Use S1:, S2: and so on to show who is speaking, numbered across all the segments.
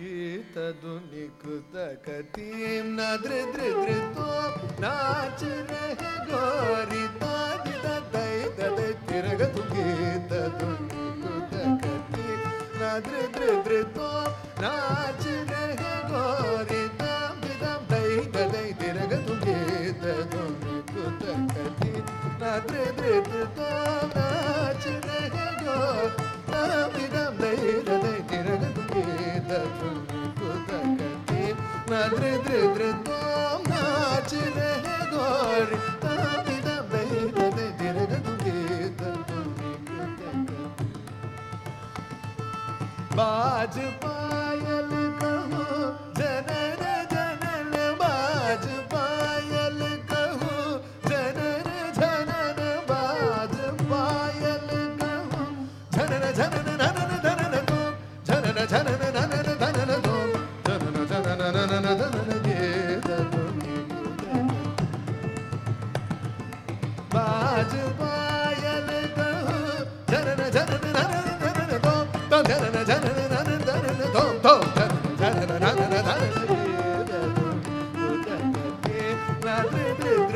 S1: गीतधुनिकृत कतिं न धृधृधृतो नाच गोरिता दै दै तिरगतु गीतधुनिकृत कतिं न धृधृधृतो नाच गोरिता दै दै तिरगतु गीतधुनिकृत कतिं न धृधृधृतो कृष्ण धृ धृतम नाच रहे गौर पायल कहो, जनर जनन, बाज पायल कहो, जनर जनन, बाज पायल कहो, जनर जनन।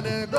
S1: good.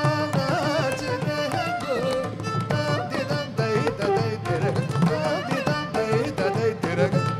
S1: Benedict.